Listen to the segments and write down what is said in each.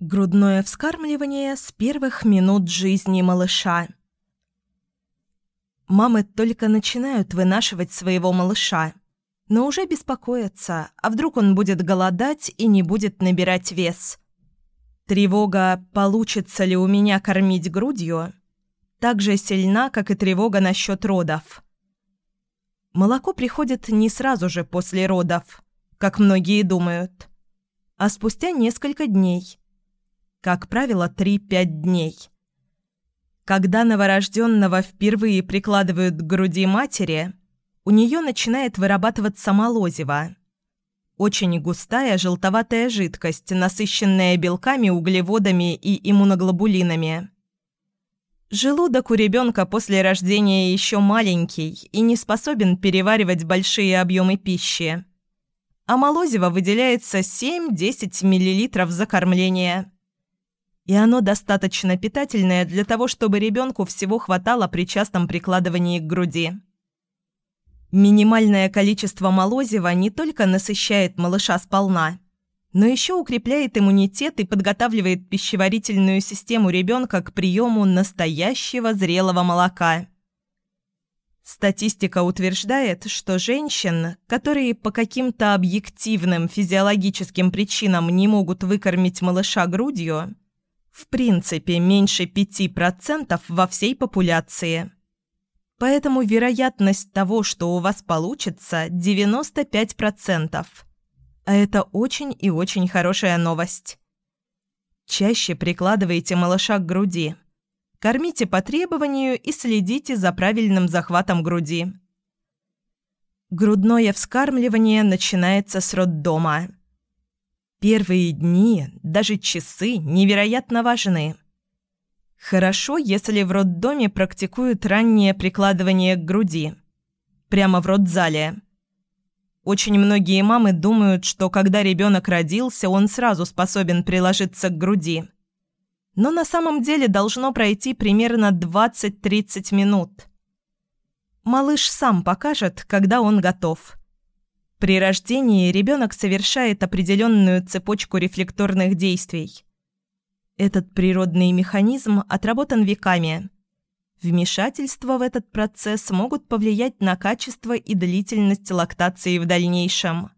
Грудное вскармливание с первых минут жизни малыша. Мамы только начинают вынашивать своего малыша, но уже беспокоятся, а вдруг он будет голодать и не будет набирать вес. Тревога, получится ли у меня кормить грудью, так же сильна, как и тревога насчет родов. Молоко приходит не сразу же после родов, как многие думают, а спустя несколько дней – как правило, 3-5 дней. Когда новорожденного впервые прикладывают к груди матери, у нее начинает вырабатываться молозиво. Очень густая желтоватая жидкость, насыщенная белками, углеводами и иммуноглобулинами. Желудок у ребенка после рождения еще маленький и не способен переваривать большие объемы пищи. А молозиво выделяется 7-10 мл за кормление и оно достаточно питательное для того, чтобы ребенку всего хватало при частом прикладывании к груди. Минимальное количество молозива не только насыщает малыша сполна, но еще укрепляет иммунитет и подготавливает пищеварительную систему ребенка к приему настоящего зрелого молока. Статистика утверждает, что женщин, которые по каким-то объективным физиологическим причинам не могут выкормить малыша грудью – в принципе меньше 5% во всей популяции. Поэтому вероятность того, что у вас получится, 95%. А это очень и очень хорошая новость. Чаще прикладывайте малыша к груди. Кормите по требованию и следите за правильным захватом груди. Грудное вскармливание начинается с роддома. Первые дни, даже часы невероятно важны. Хорошо, если в роддоме практикуют раннее прикладывание к груди. Прямо в родзале. Очень многие мамы думают, что когда ребенок родился, он сразу способен приложиться к груди. Но на самом деле должно пройти примерно 20-30 минут. Малыш сам покажет, когда он готов. При рождении ребенок совершает определенную цепочку рефлекторных действий. Этот природный механизм отработан веками. Вмешательства в этот процесс могут повлиять на качество и длительность лактации в дальнейшем.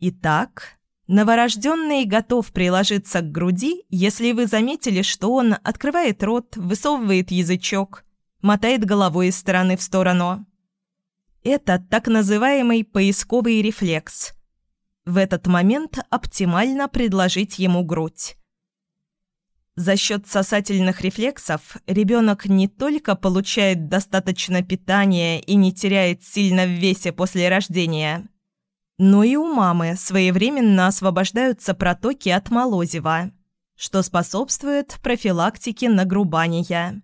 Итак, новорожденный готов приложиться к груди, если вы заметили, что он открывает рот, высовывает язычок, мотает головой из стороны в сторону. Это так называемый поисковый рефлекс. В этот момент оптимально предложить ему грудь. За счет сосательных рефлексов ребенок не только получает достаточно питания и не теряет сильно в весе после рождения, но и у мамы своевременно освобождаются протоки от молозива, что способствует профилактике нагрубания.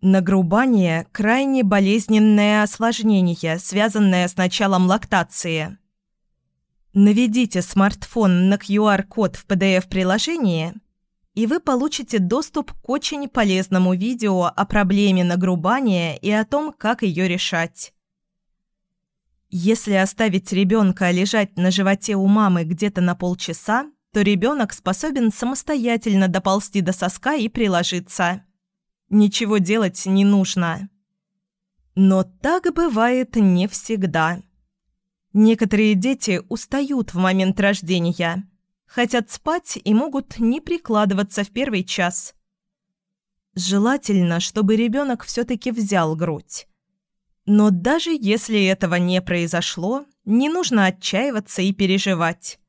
Нагрубание – крайне болезненное осложнение, связанное с началом лактации. Наведите смартфон на QR-код в PDF-приложении, и вы получите доступ к очень полезному видео о проблеме нагрубания и о том, как ее решать. Если оставить ребенка лежать на животе у мамы где-то на полчаса, то ребенок способен самостоятельно доползти до соска и приложиться. Ничего делать не нужно. Но так бывает не всегда. Некоторые дети устают в момент рождения, хотят спать и могут не прикладываться в первый час. Желательно, чтобы ребенок все-таки взял грудь. Но даже если этого не произошло, не нужно отчаиваться и переживать.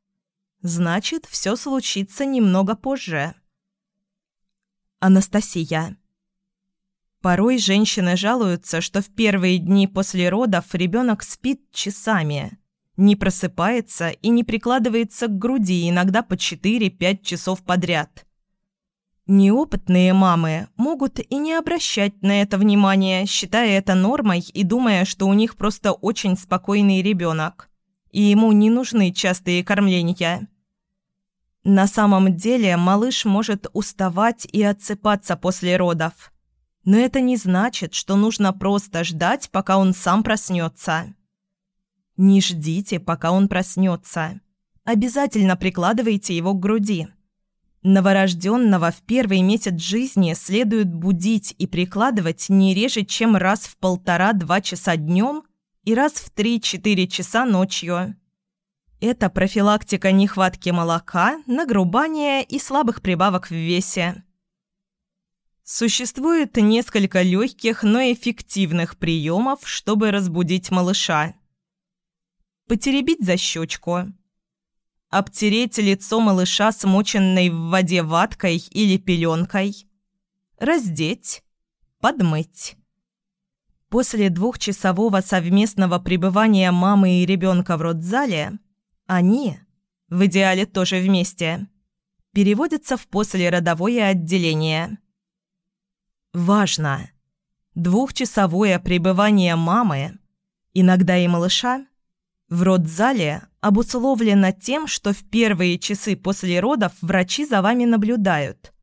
Значит, все случится немного позже. Анастасия. Порой женщины жалуются, что в первые дни после родов ребенок спит часами, не просыпается и не прикладывается к груди иногда по 4-5 часов подряд. Неопытные мамы могут и не обращать на это внимания, считая это нормой и думая, что у них просто очень спокойный ребенок, и ему не нужны частые кормления. На самом деле малыш может уставать и отсыпаться после родов – но это не значит, что нужно просто ждать, пока он сам проснется. Не ждите, пока он проснется, обязательно прикладывайте его к груди. Новорожденного в первый месяц жизни следует будить и прикладывать не реже, чем раз в полтора-два часа днем и раз в 3-4 часа ночью. Это профилактика нехватки молока, нагрубания и слабых прибавок в весе. Существует несколько легких, но эффективных приемов, чтобы разбудить малыша. Потеребить за щечку. Обтереть лицо малыша смоченной в воде ваткой или пеленкой. Раздеть. Подмыть. После двухчасового совместного пребывания мамы и ребенка в родзале они, в идеале тоже вместе, переводятся в послеродовое отделение – Важно! Двухчасовое пребывание мамы, иногда и малыша, в родзале обусловлено тем, что в первые часы после родов врачи за вами наблюдают,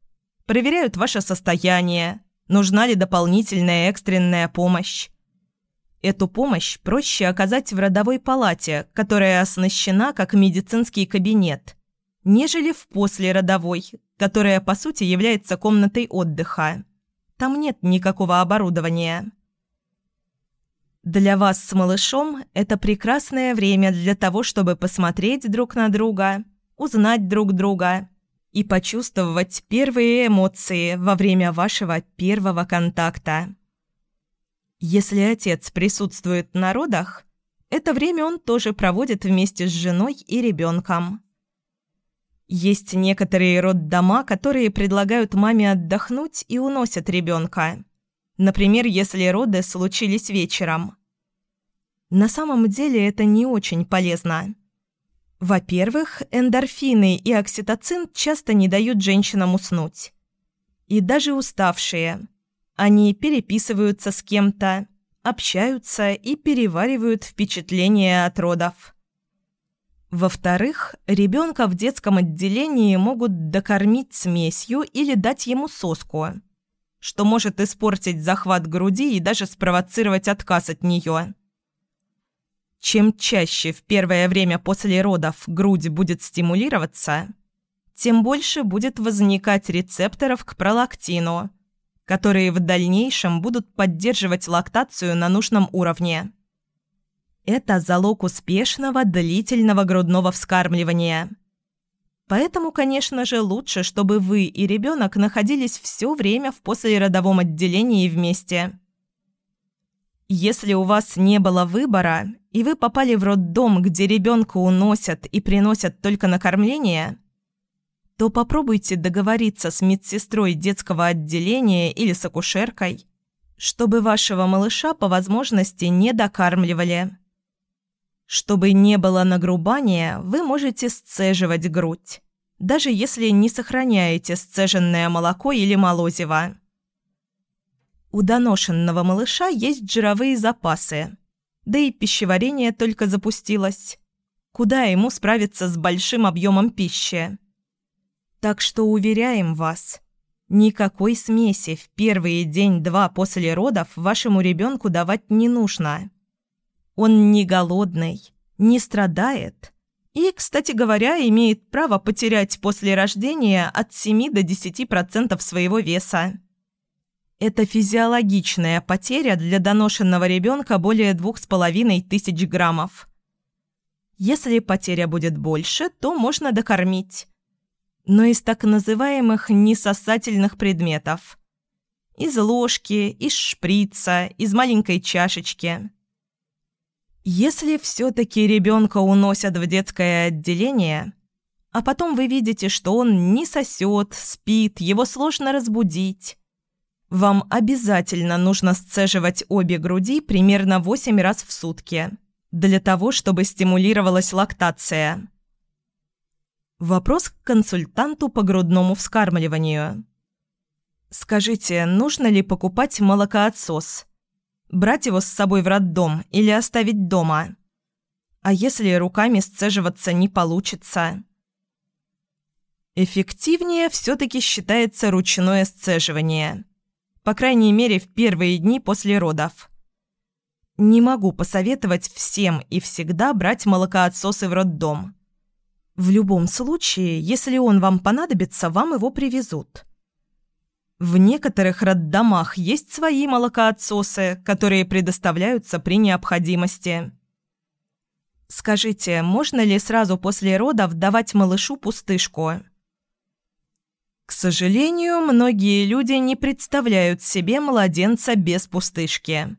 проверяют ваше состояние, нужна ли дополнительная экстренная помощь. Эту помощь проще оказать в родовой палате, которая оснащена как медицинский кабинет, нежели в послеродовой, которая по сути является комнатой отдыха. Там нет никакого оборудования. Для вас с малышом это прекрасное время для того, чтобы посмотреть друг на друга, узнать друг друга и почувствовать первые эмоции во время вашего первого контакта. Если отец присутствует на родах, это время он тоже проводит вместе с женой и ребенком. Есть некоторые роддома, которые предлагают маме отдохнуть и уносят ребенка. Например, если роды случились вечером. На самом деле это не очень полезно. Во-первых, эндорфины и окситоцин часто не дают женщинам уснуть. И даже уставшие. Они переписываются с кем-то, общаются и переваривают впечатления от родов. Во-вторых, ребенка в детском отделении могут докормить смесью или дать ему соску, что может испортить захват груди и даже спровоцировать отказ от нее. Чем чаще в первое время после родов грудь будет стимулироваться, тем больше будет возникать рецепторов к пролактину, которые в дальнейшем будут поддерживать лактацию на нужном уровне. Это залог успешного длительного грудного вскармливания. Поэтому, конечно же, лучше, чтобы вы и ребенок находились все время в послеродовом отделении вместе. Если у вас не было выбора, и вы попали в роддом, где ребенка уносят и приносят только на кормление, то попробуйте договориться с медсестрой детского отделения или с акушеркой, чтобы вашего малыша по возможности не докармливали. Чтобы не было нагрубания, вы можете сцеживать грудь, даже если не сохраняете сцеженное молоко или молозиво. У доношенного малыша есть жировые запасы, да и пищеварение только запустилось. Куда ему справиться с большим объемом пищи? Так что уверяем вас, никакой смеси в первые день-два после родов вашему ребенку давать не нужно. Он не голодный, не страдает и, кстати говоря, имеет право потерять после рождения от 7 до 10% своего веса. Это физиологичная потеря для доношенного ребенка более 2500 граммов. Если потеря будет больше, то можно докормить. Но из так называемых несосательных предметов. Из ложки, из шприца, из маленькой чашечки. Если все-таки ребенка уносят в детское отделение, а потом вы видите, что он не сосет, спит, его сложно разбудить, вам обязательно нужно сцеживать обе груди примерно 8 раз в сутки для того, чтобы стимулировалась лактация. Вопрос к консультанту по грудному вскармливанию. Скажите, нужно ли покупать молокоотсос? Брать его с собой в роддом или оставить дома? А если руками сцеживаться не получится? Эффективнее все-таки считается ручное сцеживание. По крайней мере, в первые дни после родов. Не могу посоветовать всем и всегда брать молокоотсосы в роддом. В любом случае, если он вам понадобится, вам его привезут. В некоторых роддомах есть свои молокоотсосы, которые предоставляются при необходимости. Скажите, можно ли сразу после родов давать малышу пустышку? К сожалению, многие люди не представляют себе младенца без пустышки.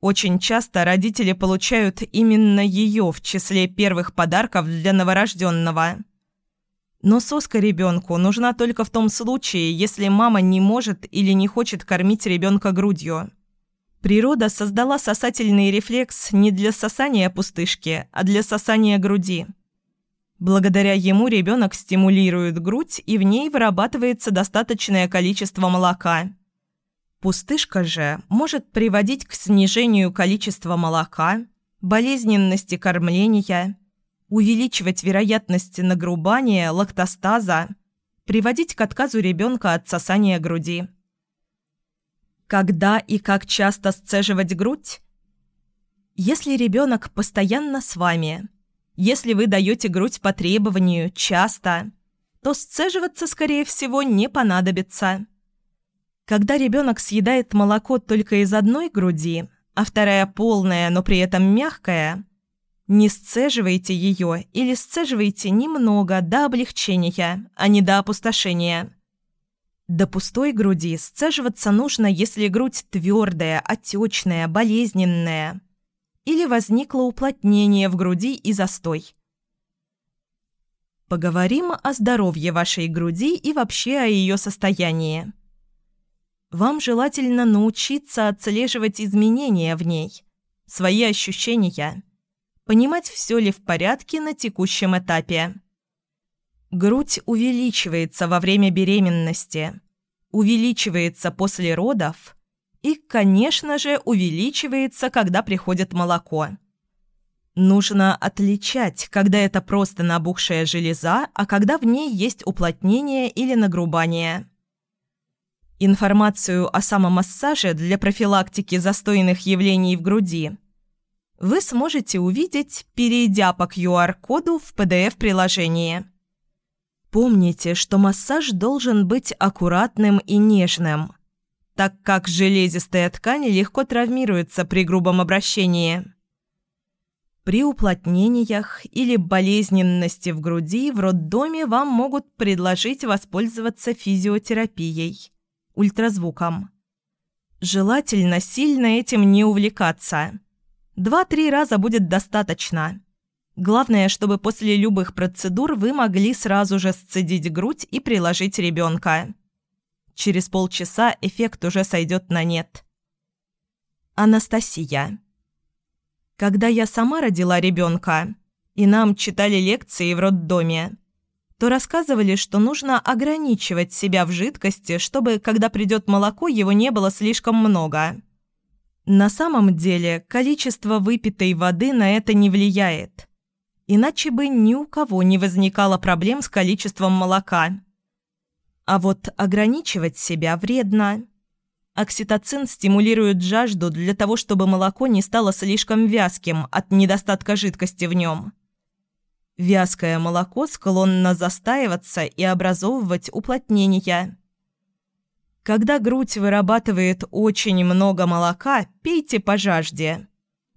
Очень часто родители получают именно ее в числе первых подарков для новорожденного. Но соска ребенку нужна только в том случае, если мама не может или не хочет кормить ребенка грудью. Природа создала сосательный рефлекс не для сосания пустышки, а для сосания груди. Благодаря ему ребенок стимулирует грудь, и в ней вырабатывается достаточное количество молока – Пустышка же может приводить к снижению количества молока, болезненности кормления, увеличивать вероятность нагрубания, лактостаза, приводить к отказу ребенка от сосания груди. Когда и как часто сцеживать грудь? Если ребенок постоянно с вами, если вы даете грудь по требованию часто, то сцеживаться, скорее всего, не понадобится. Когда ребенок съедает молоко только из одной груди, а вторая полная, но при этом мягкая, не сцеживайте ее или сцеживайте немного до облегчения, а не до опустошения. До пустой груди сцеживаться нужно, если грудь твердая, отечная, болезненная. Или возникло уплотнение в груди и застой. Поговорим о здоровье вашей груди и вообще о ее состоянии. Вам желательно научиться отслеживать изменения в ней, свои ощущения, понимать, все ли в порядке на текущем этапе. Грудь увеличивается во время беременности, увеличивается после родов и, конечно же, увеличивается, когда приходит молоко. Нужно отличать, когда это просто набухшая железа, а когда в ней есть уплотнение или нагрубание. Информацию о самомассаже для профилактики застойных явлений в груди вы сможете увидеть, перейдя по QR-коду в PDF-приложении. Помните, что массаж должен быть аккуратным и нежным, так как железистая ткань легко травмируется при грубом обращении. При уплотнениях или болезненности в груди в роддоме вам могут предложить воспользоваться физиотерапией ультразвуком. Желательно сильно этим не увлекаться. Два-три раза будет достаточно. Главное, чтобы после любых процедур вы могли сразу же сцедить грудь и приложить ребенка. Через полчаса эффект уже сойдет на нет. Анастасия. Когда я сама родила ребенка, и нам читали лекции в роддоме, то рассказывали, что нужно ограничивать себя в жидкости, чтобы, когда придет молоко, его не было слишком много. На самом деле, количество выпитой воды на это не влияет. Иначе бы ни у кого не возникало проблем с количеством молока. А вот ограничивать себя вредно. Окситоцин стимулирует жажду для того, чтобы молоко не стало слишком вязким от недостатка жидкости в нем. Вязкое молоко склонно застаиваться и образовывать уплотнения. Когда грудь вырабатывает очень много молока, пейте по жажде.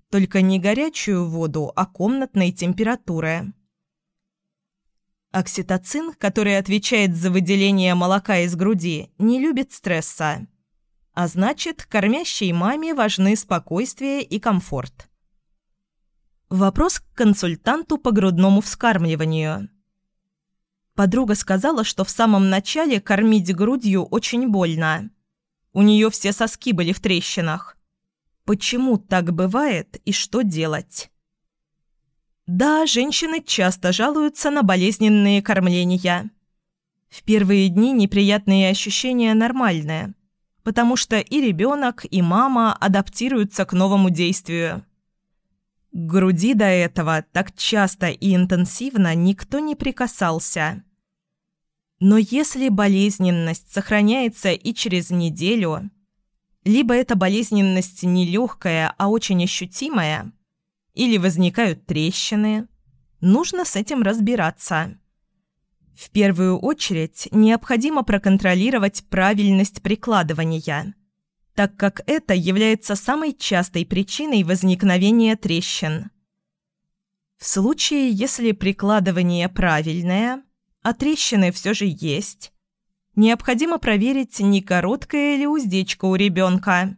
Только не горячую воду, а комнатной температуры. Окситоцин, который отвечает за выделение молока из груди, не любит стресса. А значит, кормящей маме важны спокойствие и комфорт. Вопрос к консультанту по грудному вскармливанию. Подруга сказала, что в самом начале кормить грудью очень больно. У нее все соски были в трещинах. Почему так бывает и что делать? Да, женщины часто жалуются на болезненные кормления. В первые дни неприятные ощущения нормальные, потому что и ребенок, и мама адаптируются к новому действию. К груди до этого так часто и интенсивно никто не прикасался. Но если болезненность сохраняется и через неделю, либо эта болезненность не легкая, а очень ощутимая, или возникают трещины, Нужно с этим разбираться. В первую очередь необходимо проконтролировать правильность прикладывания, так как это является самой частой причиной возникновения трещин. В случае, если прикладывание правильное, а трещины все же есть, необходимо проверить, не короткая ли уздечка у ребенка.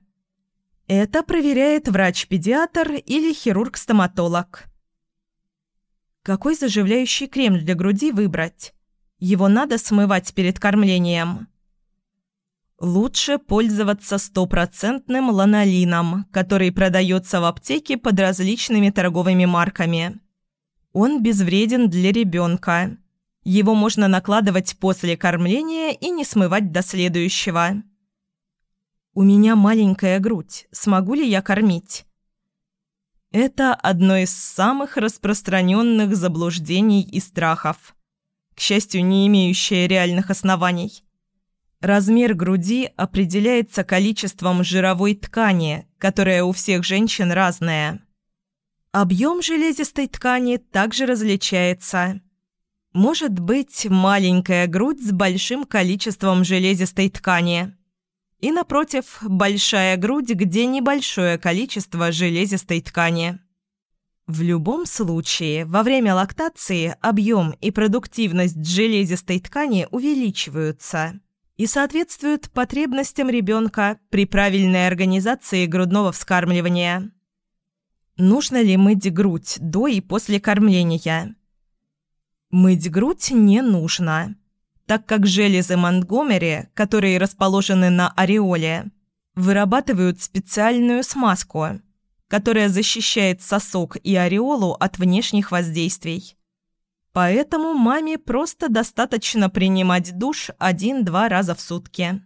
Это проверяет врач-педиатр или хирург-стоматолог. Какой заживляющий крем для груди выбрать? Его надо смывать перед кормлением. Лучше пользоваться стопроцентным ланолином, который продается в аптеке под различными торговыми марками. Он безвреден для ребенка. Его можно накладывать после кормления и не смывать до следующего. «У меня маленькая грудь. Смогу ли я кормить?» Это одно из самых распространенных заблуждений и страхов, к счастью, не имеющее реальных оснований. Размер груди определяется количеством жировой ткани, которая у всех женщин разная. Объем железистой ткани также различается. Может быть маленькая грудь с большим количеством железистой ткани. И, напротив, большая грудь, где небольшое количество железистой ткани. В любом случае, во время лактации объем и продуктивность железистой ткани увеличиваются и соответствуют потребностям ребенка при правильной организации грудного вскармливания. Нужно ли мыть грудь до и после кормления? Мыть грудь не нужно, так как железы Монтгомери, которые расположены на ореоле, вырабатывают специальную смазку, которая защищает сосок и ореолу от внешних воздействий. Поэтому маме просто достаточно принимать душ один-два раза в сутки.